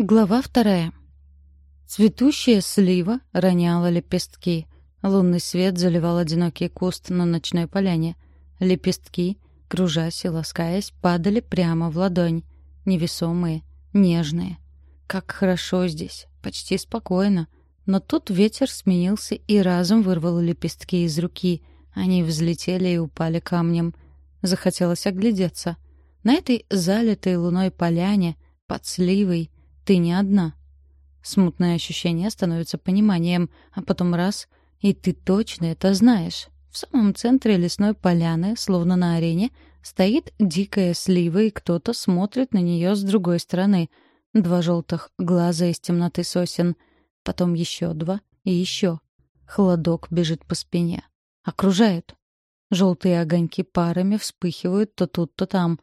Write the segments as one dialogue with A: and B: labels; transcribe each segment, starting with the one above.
A: Глава вторая. Цветущая слива роняла лепестки. Лунный свет заливал одинокий куст на ночной поляне. Лепестки, кружась и ласкаясь, падали прямо в ладонь. Невесомые, нежные. Как хорошо здесь, почти спокойно. Но тут ветер сменился и разом вырвал лепестки из руки. Они взлетели и упали камнем. Захотелось оглядеться. На этой залитой луной поляне, под сливой, ты не одна. Смутное ощущение становится пониманием, а потом раз — и ты точно это знаешь. В самом центре лесной поляны, словно на арене, стоит дикая слива, и кто-то смотрит на нее с другой стороны. Два желтых глаза из темноты сосен — потом еще два и еще. Холодок бежит по спине. Окружают. Желтые огоньки парами вспыхивают то тут, то там.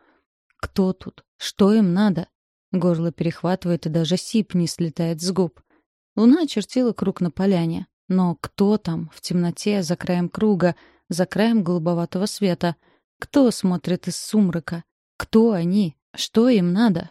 A: Кто тут? Что им надо? Горло перехватывает, и даже сип не слетает с губ. Луна очертила круг на поляне. Но кто там, в темноте, за краем круга, за краем голубоватого света? Кто смотрит из сумрака? Кто они? Что им надо?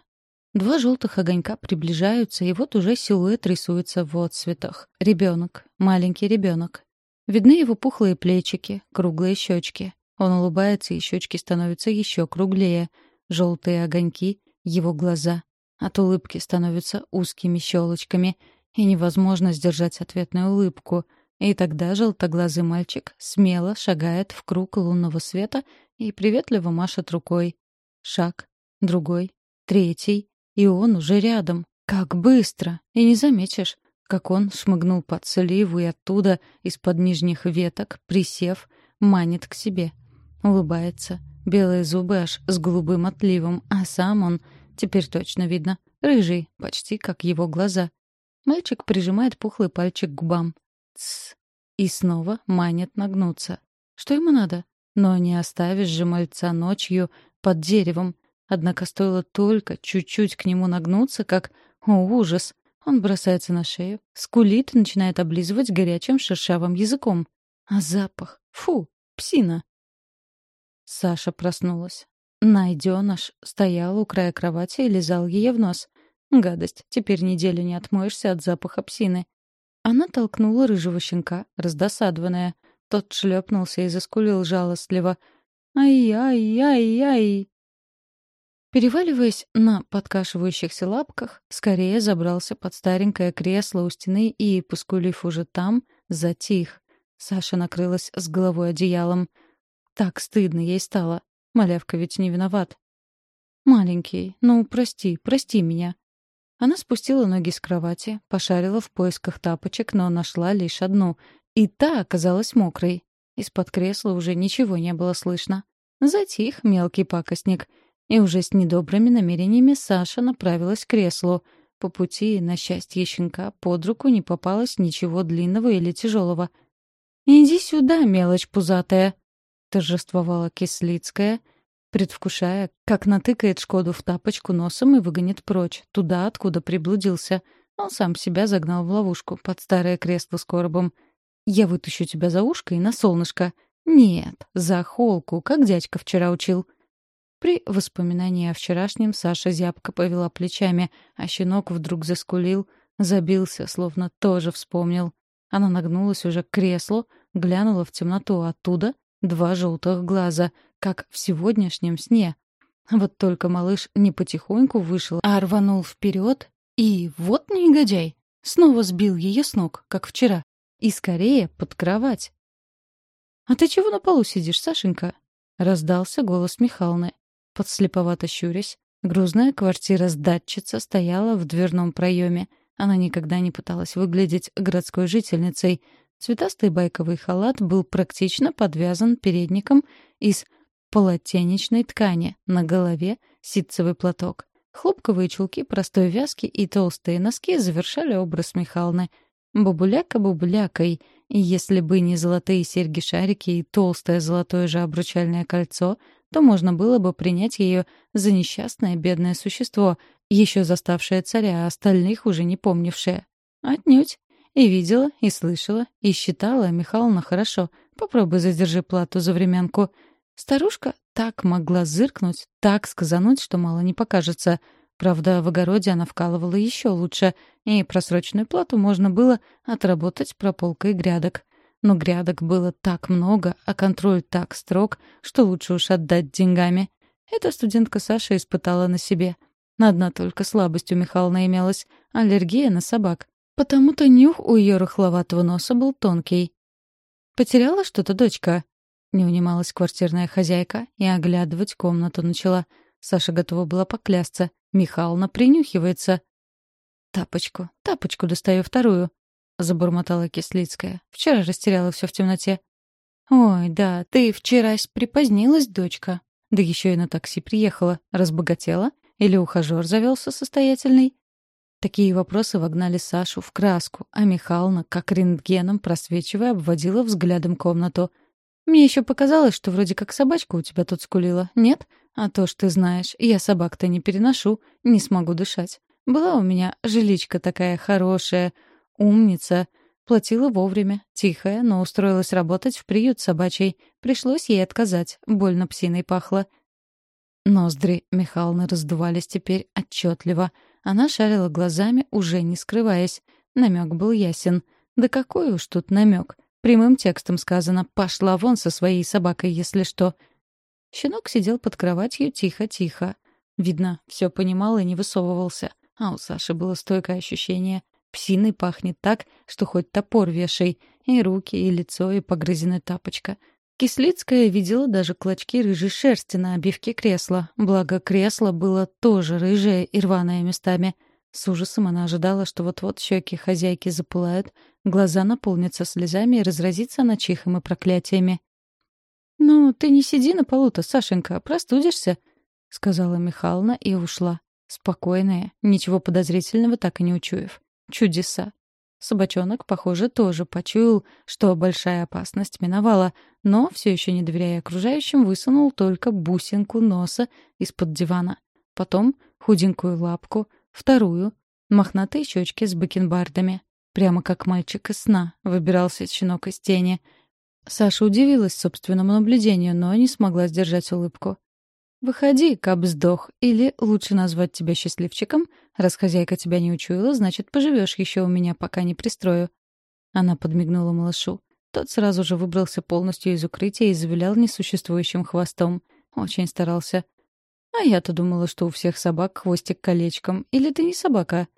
A: Два желтых огонька приближаются, и вот уже силуэт рисуется в отцветах. Ребенок, маленький ребенок. Видны его пухлые плечики, круглые щечки. Он улыбается, и щечки становятся еще круглее. Желтые огоньки — его глаза. От улыбки становятся узкими щелочками, и невозможно сдержать ответную улыбку. И тогда желтоглазый мальчик смело шагает в круг лунного света и приветливо машет рукой. Шаг, другой, третий — и он уже рядом. Как быстро! И не заметишь, как он шмыгнул под сливу и оттуда, из-под нижних веток, присев, манит к себе. Улыбается. Белые зубы аж с голубым отливом, а сам он, теперь точно видно, рыжий, почти как его глаза. Мальчик прижимает пухлый пальчик к губам. Тсс. И снова манит нагнуться. Что ему надо? Но не оставишь же мальца ночью под деревом. Однако стоило только чуть-чуть к нему нагнуться, как... О, ужас! Он бросается на шею, скулит и начинает облизывать горячим шершавым языком. А запах... Фу! Псина! Саша проснулась. Найденыш стоял у края кровати и лизал ее в нос. Гадость, теперь неделю не отмоешься от запаха псины. Она толкнула рыжего щенка, раздосадованная. Тот шлепнулся и заскулил жалостливо. «Ай-яй-яй-яй!» Переваливаясь на подкашивающихся лапках, скорее забрался под старенькое кресло у стены и, поскулив уже там, затих. Саша накрылась с головой одеялом. Так стыдно ей стало. Малявка ведь не виноват. «Маленький, ну, прости, прости меня». Она спустила ноги с кровати, пошарила в поисках тапочек, но нашла лишь одну. И та оказалась мокрой. Из-под кресла уже ничего не было слышно. Затих мелкий пакостник — и уже с недобрыми намерениями Саша направилась к креслу. По пути, на счастье щенка, под руку не попалось ничего длинного или тяжелого. «Иди сюда, мелочь пузатая!» — торжествовала Кислицкая, предвкушая, как натыкает Шкоду в тапочку носом и выгонит прочь, туда, откуда приблудился. Он сам себя загнал в ловушку под старое кресло с коробом. «Я вытащу тебя за ушко и на солнышко». «Нет, за холку, как дядька вчера учил». При воспоминании о вчерашнем Саша зябко повела плечами, а щенок вдруг заскулил, забился, словно тоже вспомнил. Она нагнулась уже к креслу, глянула в темноту оттуда два желтых глаза, как в сегодняшнем сне. Вот только малыш не потихоньку вышел, а рванул вперед, и вот негодяй! Снова сбил ее с ног, как вчера, и скорее под кровать. «А ты чего на полу сидишь, Сашенька?» — раздался голос Михалны. Подслеповато щурясь, грузная квартира-сдатчица стояла в дверном проеме. Она никогда не пыталась выглядеть городской жительницей. Цветастый байковый халат был практично подвязан передником из полотенечной ткани, на голове ситцевый платок. Хлопковые чулки простой вязки и толстые носки завершали образ Михалны. Бабуляка бабулякой, если бы не золотые серьги-шарики и толстое золотое же обручальное кольцо, то можно было бы принять ее за несчастное бедное существо, еще заставшее царя, а остальных уже не помнившее. Отнюдь. И видела, и слышала, и считала Михайловна хорошо. Попробуй задержи плату за временку. Старушка так могла зыркнуть, так сказануть, что мало не покажется. Правда, в огороде она вкалывала еще лучше, и просроченную плату можно было отработать прополкой грядок. Но грядок было так много, а контроль так строг, что лучше уж отдать деньгами. Эта студентка Саша испытала на себе. Одна только слабость у Михална имелась — аллергия на собак. Потому-то нюх у ее рыхловатого носа был тонкий. «Потеряла что-то дочка?» Не унималась квартирная хозяйка и оглядывать комнату начала. Саша готова была поклясться. Михална принюхивается. «Тапочку, тапочку достаю вторую», — забормотала Кислицкая. «Вчера растеряла все в темноте». «Ой, да, ты вчерась припозднилась, дочка. Да еще и на такси приехала. Разбогатела? Или ухажер завелся состоятельный?» Такие вопросы вогнали Сашу в краску, а Михална, как рентгеном просвечивая, обводила взглядом комнату. «Мне еще показалось, что вроде как собачка у тебя тут скулила. Нет? А то ж ты знаешь, я собак-то не переношу, не смогу дышать. Была у меня жиличка такая хорошая, умница. Платила вовремя, тихая, но устроилась работать в приют собачий. Пришлось ей отказать, больно псиной пахло. Ноздри Михалны раздувались теперь отчетливо — она шарила глазами, уже не скрываясь. Намек был ясен. Да какой уж тут намек. Прямым текстом сказано «пошла вон со своей собакой, если что». Щенок сидел под кроватью тихо-тихо. Видно, все понимал и не высовывался. А у Саши было стойкое ощущение. Псиной пахнет так, что хоть топор вешай. И руки, и лицо, и погрызенная тапочка — Кислицкая видела даже клочки рыжей шерсти на обивке кресла, благо кресло было тоже рыжее и рваное местами. С ужасом она ожидала, что вот-вот щеки хозяйки запылают, глаза наполнятся слезами и разразится на чихом и проклятиями. «Ну, ты не сиди на полу-то, Сашенька, простудишься», — сказала Михайловна и ушла. Спокойная, ничего подозрительного так и не учуяв. Чудеса. Собачонок, похоже, тоже почуял, что большая опасность миновала, но, все еще не доверяя окружающим, высунул только бусинку носа из-под дивана. Потом худенькую лапку, вторую, мохнатые щечки с бакенбардами. Прямо как мальчик из сна выбирался щенок из тени. Саша удивилась собственному наблюдению, но не смогла сдержать улыбку. «Выходи, каб сдох, или лучше назвать тебя счастливчиком. Раз хозяйка тебя не учуяла, значит, поживешь еще у меня, пока не пристрою». Она подмигнула малышу. Тот сразу же выбрался полностью из укрытия и завилял несуществующим хвостом. Очень старался. «А я-то думала, что у всех собак хвостик колечком. Или ты не собака?»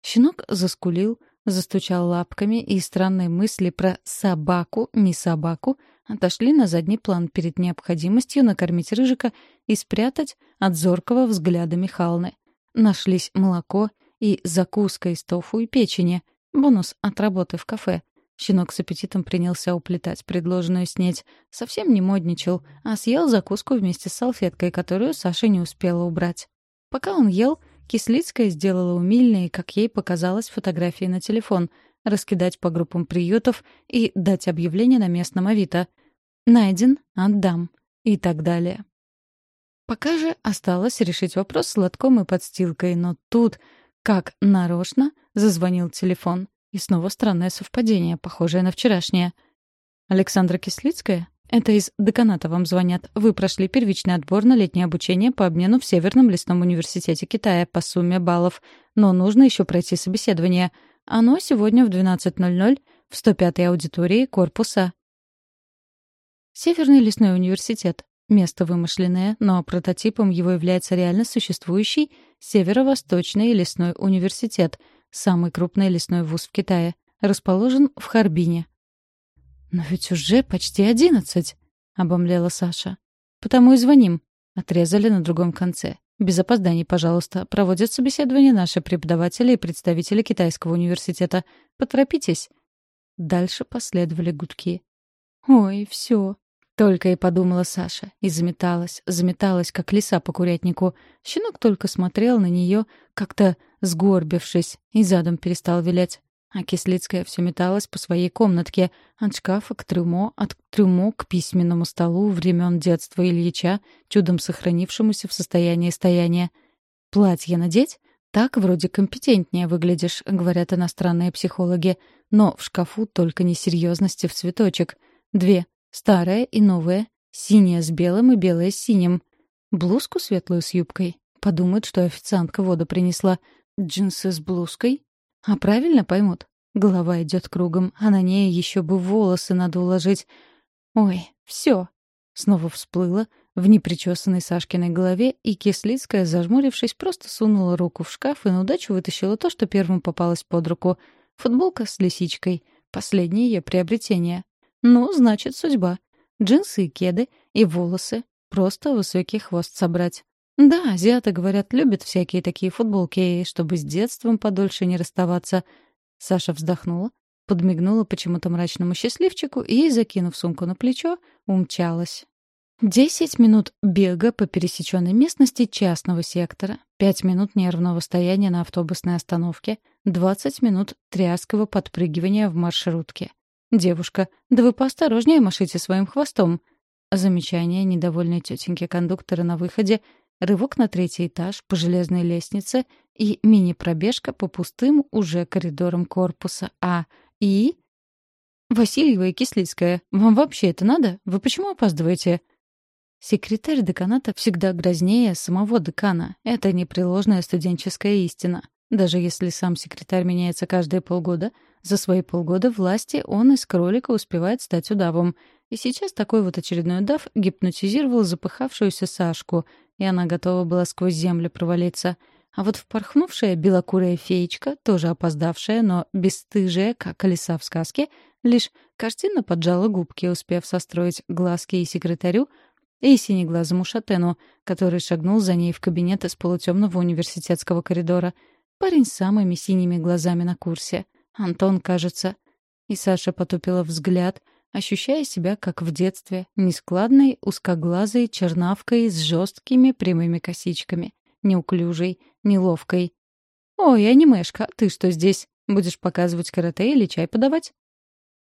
A: Щенок заскулил, застучал лапками, и странные мысли про «собаку», «не собаку» отошли на задний план перед необходимостью накормить рыжика и спрятать от зоркого взгляда Михалны. Нашлись молоко и закуска из тофу и печени, бонус от работы в кафе. Щенок с аппетитом принялся уплетать предложенную снеть. Совсем не модничал, а съел закуску вместе с салфеткой, которую Саша не успела убрать. Пока он ел, Кислицкая сделала умильные, как ей показалось, фотографии на телефон, раскидать по группам приютов и дать объявление на местном Авито. «Найден, отдам» и так далее. Пока же осталось решить вопрос с лотком и подстилкой, но тут, как нарочно, зазвонил телефон. И снова странное совпадение, похожее на вчерашнее. «Александра Кислицкая?» Это из деканата вам звонят. Вы прошли первичный отбор на летнее обучение по обмену в Северном лесном университете Китая по сумме баллов. Но нужно еще пройти собеседование. Оно сегодня в 12.00 в 105-й аудитории корпуса. Северный лесной университет. Место вымышленное, но прототипом его является реально существующий Северо-Восточный лесной университет, самый крупный лесной вуз в Китае. Расположен в Харбине. «Но ведь уже почти одиннадцать», — обомлела Саша. «Потому и звоним», — отрезали на другом конце. «Без опозданий, пожалуйста. Проводят собеседование наши преподаватели и представители Китайского университета. Поторопитесь». Дальше последовали гудки. «Ой, все», — только и подумала Саша. И заметалась, заметалась, как лиса по курятнику. Щенок только смотрел на нее, как-то сгорбившись, и задом перестал вилять. А Кислицкая все металась по своей комнатке, от шкафа к трюмо, от трюмо к письменному столу времен детства Ильича, чудом сохранившемуся в состоянии стояния. «Платье надеть? Так вроде компетентнее выглядишь», — говорят иностранные психологи. Но в шкафу только несерьезности в цветочек. Две — старая и новая, синяя с белым и белая с синим. Блузку светлую с юбкой. Подумают, что официантка воду принесла. Джинсы с блузкой? А правильно поймут? Голова идет кругом, а на ней еще бы волосы надо уложить. Ой, все. Снова всплыла в непричесанной Сашкиной голове, и Кислицкая, зажмурившись, просто сунула руку в шкаф и на удачу вытащила то, что первым попалось под руку. Футболка с лисичкой. Последнее ее приобретение. Ну, значит, судьба. Джинсы и кеды, и волосы. Просто высокий хвост собрать. Да, азиаты, говорят, любят всякие такие футболки, чтобы с детством подольше не расставаться. Саша вздохнула, подмигнула почему-то мрачному счастливчику и, закинув сумку на плечо, умчалась. Десять минут бега по пересеченной местности частного сектора, пять минут нервного стояния на автобусной остановке, двадцать минут тряского подпрыгивания в маршрутке. «Девушка, да вы поосторожнее машите своим хвостом!» Замечание недовольной тетеньки кондуктора на выходе, рывок на третий этаж по железной лестнице и мини-пробежка по пустым уже коридорам корпуса А. И... «Васильева и Кислицкая, вам вообще это надо? Вы почему опаздываете?» Секретарь деканата всегда грознее самого декана. Это непреложная студенческая истина. Даже если сам секретарь меняется каждые полгода, за свои полгода власти он из кролика успевает стать удавом. И сейчас такой вот очередной удав гипнотизировал запыхавшуюся Сашку, и она готова была сквозь землю провалиться. А вот впорхнувшая белокурая феечка, тоже опоздавшая, но бесстыжая, как колеса в сказке, лишь картинно поджала губки, успев состроить глазки и секретарю, и синеглазому шатену, который шагнул за ней в кабинет из полутемного университетского коридора. Парень с самыми синими глазами на курсе. Антон, кажется. И Саша потупила взгляд, ощущая себя, как в детстве, нескладной, узкоглазой чернавкой с жесткими прямыми косичками. Неуклюжей, неловкой. «Ой, анимешка, ты что здесь? Будешь показывать карате или чай подавать?»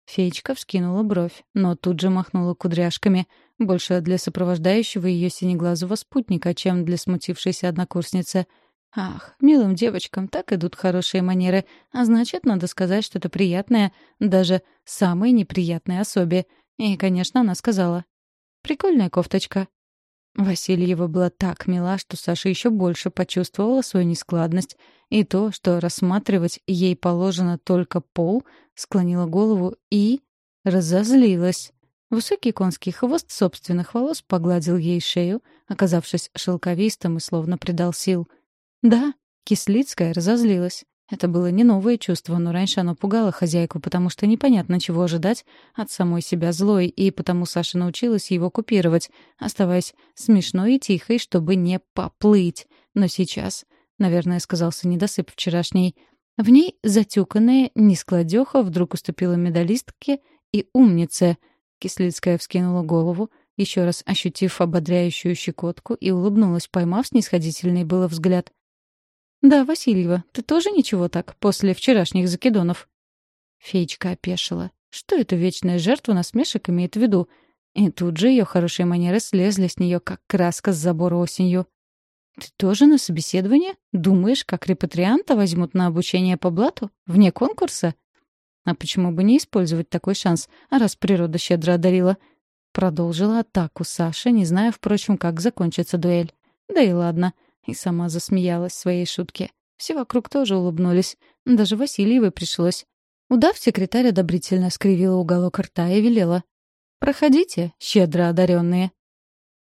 A: Феечка вскинула бровь, но тут же махнула кудряшками, больше для сопровождающего ее синеглазого спутника, чем для смутившейся однокурсницы. Ах, милым девочкам так идут хорошие манеры, а значит, надо сказать что-то приятное даже самой неприятной особе. И, конечно, она сказала. «Прикольная кофточка». Васильева была так мила, что Саша еще больше почувствовала свою нескладность, и то, что рассматривать ей положено только пол, склонила голову и... разозлилась. Высокий конский хвост собственных волос погладил ей шею, оказавшись шелковистым и словно придал сил. Да, Кислицкая разозлилась. Это было не новое чувство, но раньше оно пугало хозяйку, потому что непонятно, чего ожидать от самой себя злой, и потому Саша научилась его купировать, оставаясь смешной и тихой, чтобы не поплыть. Но сейчас, наверное, сказался недосып вчерашний, в ней затюканная нескладёха вдруг уступила медалистке и умнице. Кислицкая вскинула голову, еще раз ощутив ободряющую щекотку, и улыбнулась, поймав снисходительный было взгляд. «Да, Васильева, ты тоже ничего так, после вчерашних закидонов?» Феечка опешила. Что эта вечная жертва насмешек имеет в виду? И тут же ее хорошие манеры слезли с нее, как краска с забора осенью. «Ты тоже на собеседование? Думаешь, как репатрианта возьмут на обучение по блату? Вне конкурса?» «А почему бы не использовать такой шанс, раз природа щедро одарила?» Продолжила атаку Саша, не зная, впрочем, как закончится дуэль. «Да и ладно». И сама засмеялась своей шутке. Все вокруг тоже улыбнулись. Даже Васильевой пришлось. Удав, секретарь одобрительно скривила уголок рта и велела. «Проходите, щедро одаренные.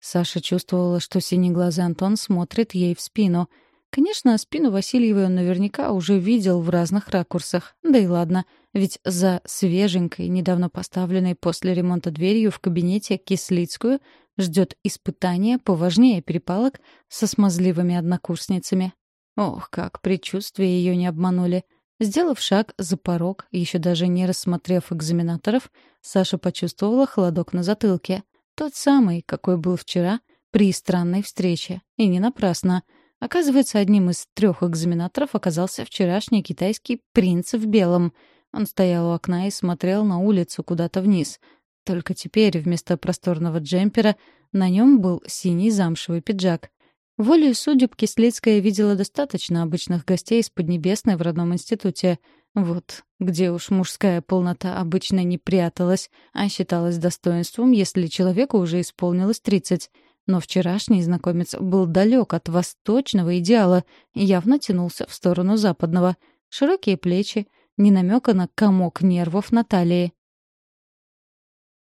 A: Саша чувствовала, что синеглазый Антон смотрит ей в спину. Конечно, спину Васильевой он наверняка уже видел в разных ракурсах. Да и ладно, ведь за свеженькой, недавно поставленной после ремонта дверью в кабинете Кислицкую ждет испытание поважнее перепалок со смазливыми однокурсницами. Ох, как предчувствия ее не обманули. Сделав шаг за порог, еще даже не рассмотрев экзаменаторов, Саша почувствовала холодок на затылке — тот самый, какой был вчера, при странной встрече. И не напрасно. Оказывается, одним из трех экзаменаторов оказался вчерашний китайский принц в белом. Он стоял у окна и смотрел на улицу куда-то вниз. Только теперь вместо просторного джемпера на нем был синий замшевый пиджак. Волею судеб Кислицкая видела достаточно обычных гостей из Поднебесной в родном институте — вот, где уж мужская полнота обычно не пряталась, а считалась достоинством, если человеку уже исполнилось тридцать. Но вчерашний знакомец был далек от восточного идеала и явно тянулся в сторону западного. Широкие плечи, ни намека на комок нервов на.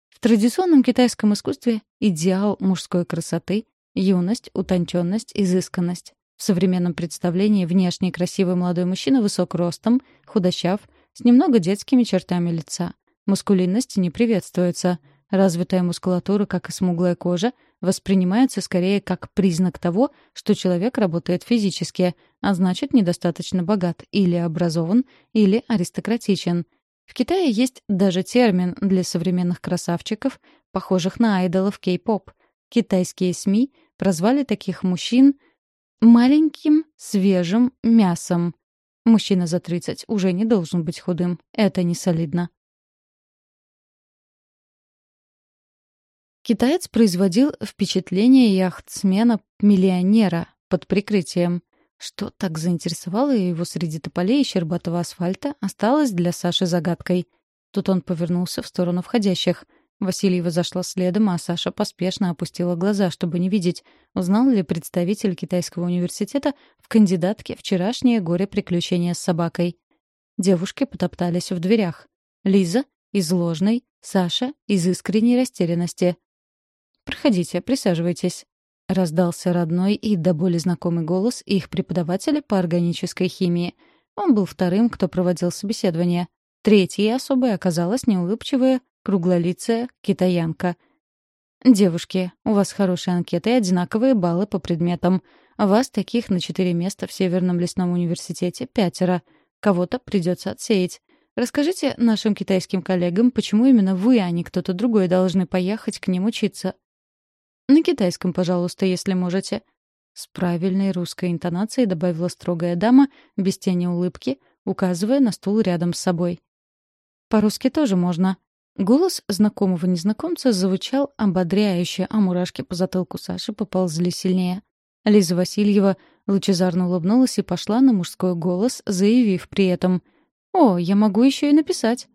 A: В традиционном китайском искусстве идеал мужской красоты — юность, утонченность, изысканность. В современном представлении внешне красивый молодой мужчина высок ростом, худощав, с немного детскими чертами лица. Мускулинность не приветствуется. Развитая мускулатура, как и смуглая кожа, воспринимается скорее как признак того, что человек работает физически, а значит, недостаточно богат или образован, или аристократичен. В Китае есть даже термин для современных красавчиков, похожих на айдолов кей-поп. Китайские СМИ прозвали таких мужчин маленьким свежим мясом. Мужчина за 30 уже не должен быть худым. Это не солидно. Китаец производил впечатление яхтсмена-миллионера под прикрытием. Что так заинтересовало его среди тополей и щербатого асфальта, осталось для Саши загадкой. Тут он повернулся в сторону входящих. Васильева зашла следом, а Саша поспешно опустила глаза, чтобы не видеть, узнал ли представитель китайского университета в кандидатке вчерашнее горе-приключение с собакой. Девушки потоптались в дверях. Лиза — из ложной, Саша — из искренней растерянности. «Проходите, присаживайтесь», — раздался родной и до боли знакомый голос их преподавателя по органической химии. Он был вторым, кто проводил собеседование. Третьей особой оказалась неулыбчивая, круглолицая китаянка. «Девушки, у вас хорошие анкеты и одинаковые баллы по предметам. Вас таких на четыре места в Северном лесном университете пятеро. Кого-то придется отсеять. Расскажите нашим китайским коллегам, почему именно вы, а не кто-то другой, должны поехать к ним учиться. «На китайском, пожалуйста, если можете». С правильной русской интонацией добавила строгая дама, без тени улыбки, указывая на стул рядом с собой. «По-русски тоже можно». Голос знакомого незнакомца звучал ободряюще, а мурашки по затылку Саши поползли сильнее. Лиза Васильева лучезарно улыбнулась и пошла на мужской голос, заявив при этом «О, я могу еще и написать».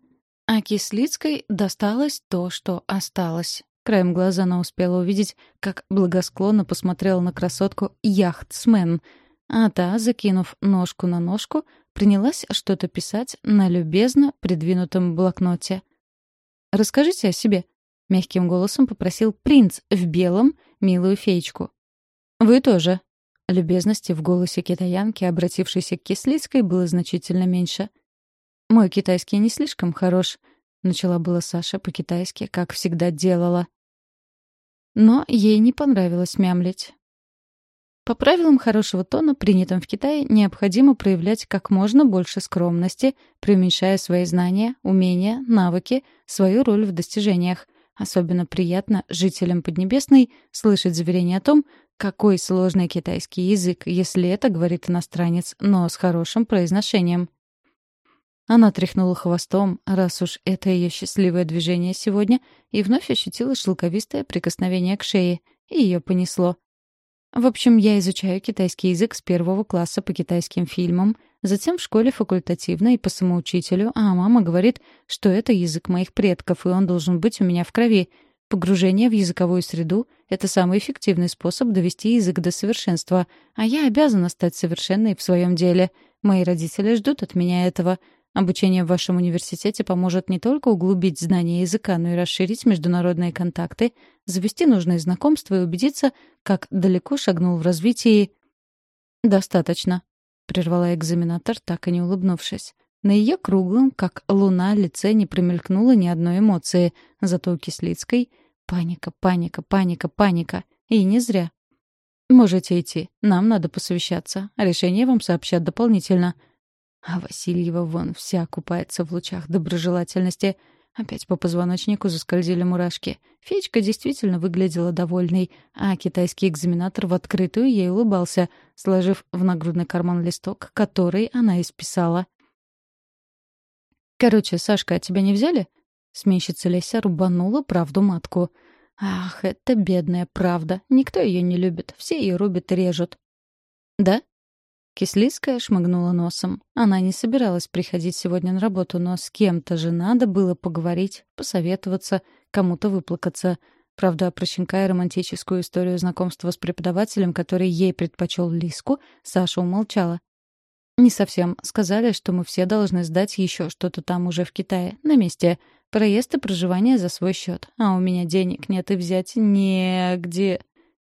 A: А Кислицкой досталось то, что осталось. Краем глаза она успела увидеть, как благосклонно посмотрел на красотку яхтсмен, а та, закинув ножку на ножку, принялась что-то писать на любезно придвинутом блокноте. «Расскажите о себе», — мягким голосом попросил принц в белом милую феечку. «Вы тоже». Любезности в голосе китаянки, обратившейся к Кислицкой, было значительно меньше. «Мой китайский не слишком хорош», — начала была Саша по-китайски, как всегда делала. Но ей не понравилось мямлить. По правилам хорошего тона, принятым в Китае, необходимо проявлять как можно больше скромности, преуменьшая свои знания, умения, навыки, свою роль в достижениях. Особенно приятно жителям Поднебесной слышать заверение о том, какой сложный китайский язык, если это говорит иностранец, но с хорошим произношением. Она тряхнула хвостом, раз уж это ее счастливое движение сегодня, и вновь ощутила шелковистое прикосновение к шее, и ее понесло. В общем, я изучаю китайский язык с первого класса по китайским фильмам, затем в школе факультативно и по самоучителю, а мама говорит, что это язык моих предков, и он должен быть у меня в крови. Погружение в языковую среду — это самый эффективный способ довести язык до совершенства, а я обязана стать совершенной в своем деле. Мои родители ждут от меня этого — Обучение в вашем университете поможет не только углубить знания языка, но и расширить международные контакты, завести нужные знакомства и убедиться, как далеко шагнул в развитии... «Достаточно», — прервала экзаменатор, так и не улыбнувшись. На ее круглом, как луна, лице не промелькнуло ни одной эмоции, зато у Кислицкой — паника, паника, паника, паника. И не зря. «Можете идти. Нам надо посовещаться. Решение вам сообщат дополнительно. А Васильева вон вся купается в лучах доброжелательности. Опять по позвоночнику заскользили мурашки. Феечка действительно выглядела довольной, а китайский экзаменатор в открытую ей улыбался, сложив в нагрудный карман листок, который она исписала. «Короче, Сашка, а тебя не взяли?» Сменщица Леся рубанула правду матку. «Ах, это бедная правда. Никто ее не любит. Все ее рубят и режут». «Да?» Кислицкая шмыгнула носом. Она не собиралась приходить сегодня на работу, но с кем-то же надо было поговорить, посоветоваться, кому-то выплакаться. Правда, про щенка и романтическую историю знакомства с преподавателем, который ей предпочел Лиску, Саша умолчала. «Не совсем. Сказали, что мы все должны сдать еще что-то там уже в Китае, на месте. Проезд и проживание за свой счет. А у меня денег нет и взять негде».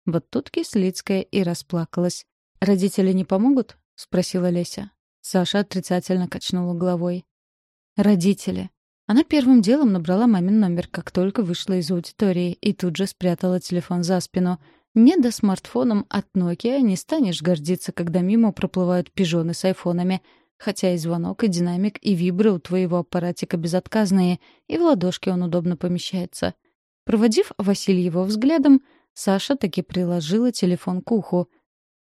A: Вот тут Кислицкая и расплакалась. «Родители не помогут?» — спросила Леся. Саша отрицательно качнула головой. «Родители. Она первым делом набрала мамин номер, как только вышла из аудитории, и тут же спрятала телефон за спину. Не до смартфоном от Nokia не станешь гордиться, когда мимо проплывают пижоны с айфонами. Хотя и звонок, и динамик, и вибры у твоего аппаратика безотказные, и в ладошке он удобно помещается. Проводив Васильева взглядом, Саша таки приложила телефон к уху.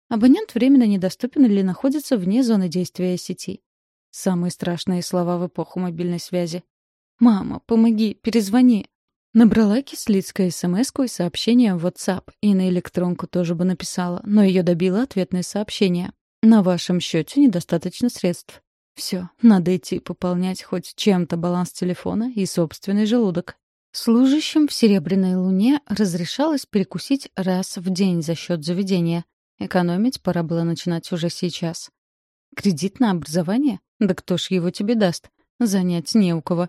A: Абонент временно недоступен или находится вне зоны действия сети. Самые страшные слова в эпоху мобильной связи. «Мама, помоги, перезвони». Набрала Кислицкая смс и сообщение в WhatsApp, и на электронку тоже бы написала, но ее добило ответное сообщение. «На вашем счете недостаточно средств». Все, надо идти пополнять хоть чем-то баланс телефона и собственный желудок. Служащим в «Серебряной луне» разрешалось перекусить раз в день за счет заведения. Экономить пора было начинать уже сейчас. Кредит на образование? Да кто ж его тебе даст? Занять не у кого.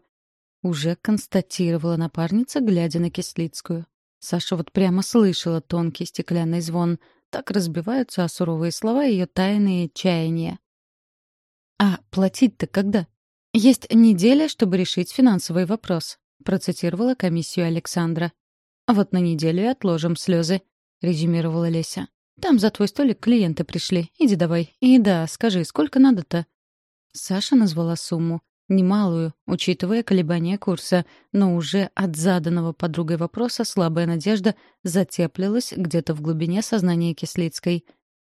A: Уже констатировала напарница, глядя на Кислицкую. Саша вот прямо слышала тонкий стеклянный звон. Так разбиваются о суровые слова ее тайные чаяния. «А платить-то когда?» «Есть неделя, чтобы решить финансовый вопрос», — процитировала комиссию Александра. «А вот на неделю и отложим слезы», — резюмировала Леся. «Там за твой столик клиенты пришли. Иди давай. И да, скажи, сколько надо-то?» Саша назвала сумму. Немалую, учитывая колебания курса, но уже от заданного подругой вопроса слабая надежда затеплилась где-то в глубине сознания Кислицкой.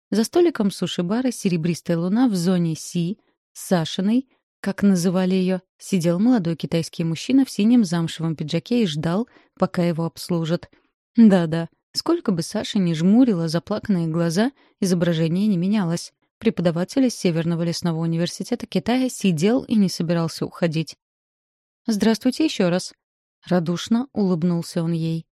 A: За столиком суши-бара «Серебристая луна» в зоне Си, Сашиной, как называли ее, сидел молодой китайский мужчина в синем замшевом пиджаке и ждал, пока его обслужат. Да-да, сколько бы Саша ни жмурила заплаканные глаза, изображение не менялось. Преподаватель из Северного лесного университета Китая сидел и не собирался уходить. «Здравствуйте еще раз». Радушно улыбнулся он ей.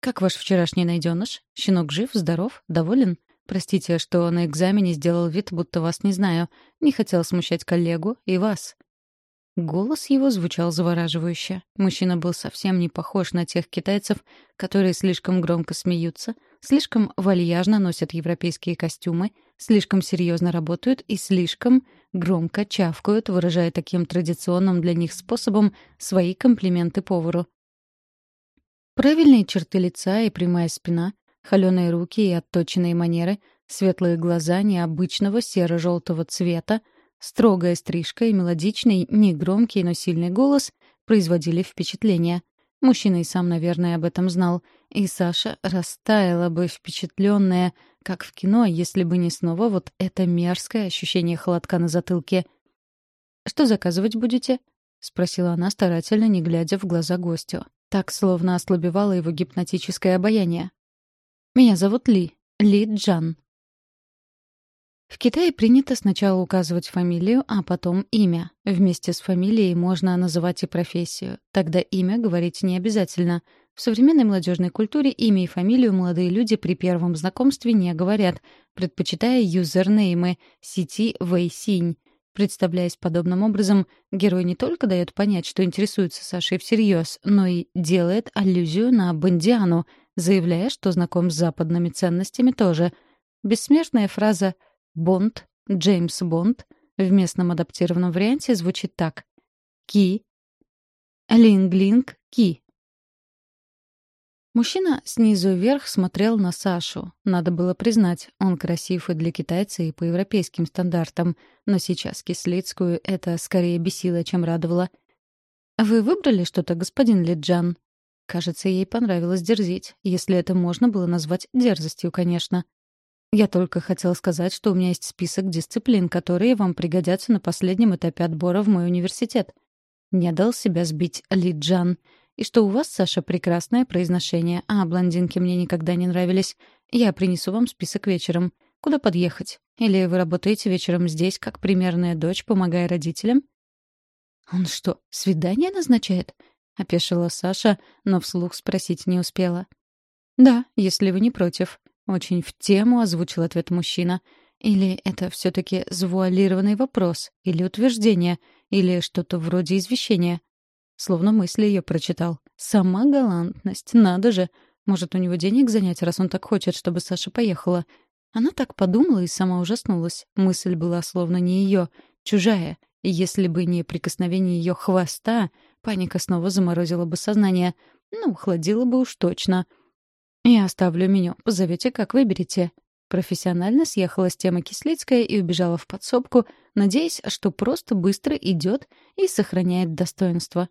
A: «Как ваш вчерашний найденыш? Щенок жив, здоров, доволен? Простите, что на экзамене сделал вид, будто вас не знаю. Не хотел смущать коллегу и вас». Голос его звучал завораживающе. Мужчина был совсем не похож на тех китайцев, которые слишком громко смеются, слишком вальяжно носят европейские костюмы, слишком серьезно работают и слишком громко чавкают, выражая таким традиционным для них способом свои комплименты повару. Правильные черты лица и прямая спина, холеные руки и отточенные манеры, светлые глаза необычного серо-желтого цвета — Строгая стрижка и мелодичный, негромкий, но сильный голос производили впечатление. Мужчина и сам, наверное, об этом знал. И Саша растаяла бы впечатленная, как в кино, если бы не снова вот это мерзкое ощущение холодка на затылке. «Что заказывать будете?» — спросила она, старательно не глядя в глаза гостю. Так, словно ослабевало его гипнотическое обаяние. «Меня зовут Ли. Ли Джан», в Китае принято сначала указывать фамилию, а потом имя. Вместе с фамилией можно называть и профессию. Тогда имя говорить не обязательно. В современной молодежной культуре имя и фамилию молодые люди при первом знакомстве не говорят, предпочитая юзернеймы сети Вэйсинь. Представляясь подобным образом, герой не только дает понять, что интересуется Сашей всерьез, но и делает аллюзию на Бондиану, заявляя, что знаком с западными ценностями тоже. Бессмертная фраза Бонд, Джеймс Бонд в местном адаптированном варианте звучит так. Ки. Линг-линг ки. Мужчина снизу вверх смотрел на Сашу. Надо было признать, он красив и для китайца, и по европейским стандартам. Но сейчас Кислицкую это скорее бесило, чем радовало. «Вы выбрали что-то, господин Лиджан?» Кажется, ей понравилось дерзить, если это можно было назвать дерзостью, конечно. Я только хотела сказать, что у меня есть список дисциплин, которые вам пригодятся на последнем этапе отбора в мой университет. Не дал себя сбить Лиджан. И что у вас, Саша, прекрасное произношение, а блондинки мне никогда не нравились. Я принесу вам список вечером. Куда подъехать? Или вы работаете вечером здесь, как примерная дочь, помогая родителям? «Он что, свидание назначает?» — опешила Саша, но вслух спросить не успела. «Да, если вы не против». Очень в тему озвучил ответ мужчина. Или это все-таки завуалированный вопрос, или утверждение, или что-то вроде извещения. Словно мысли ее прочитал. Сама галантность, надо же. Может, у него денег занять, раз он так хочет, чтобы Саша поехала. Она так подумала и сама ужаснулась. Мысль была словно не ее, чужая. Если бы не прикосновение ее хвоста, паника снова заморозила бы сознание. Ну, охладила бы уж точно. «Я оставлю меню. Позовете, как выберете». Профессионально съехала с темы Кислицкая и убежала в подсобку, надеясь, что просто быстро идет и сохраняет достоинство.